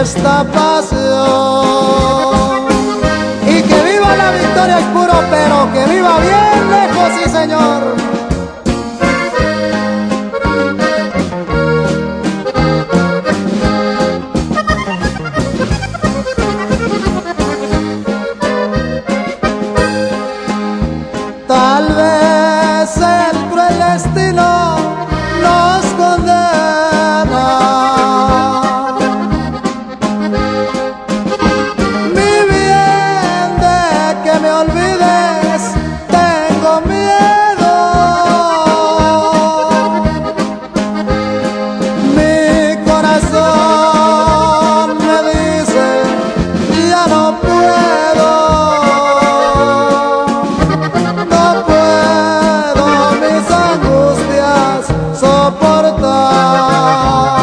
esta pasión. Y que viva la victoria es puro, pero que viva bien lejos, sí señor. Soportar.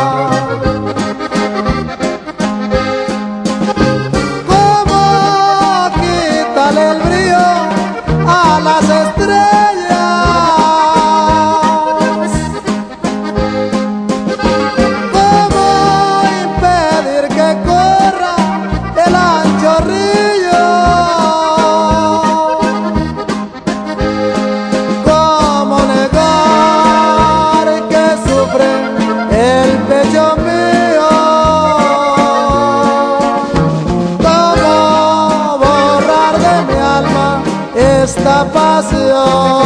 ¿Cómo quitarle el esta pasión?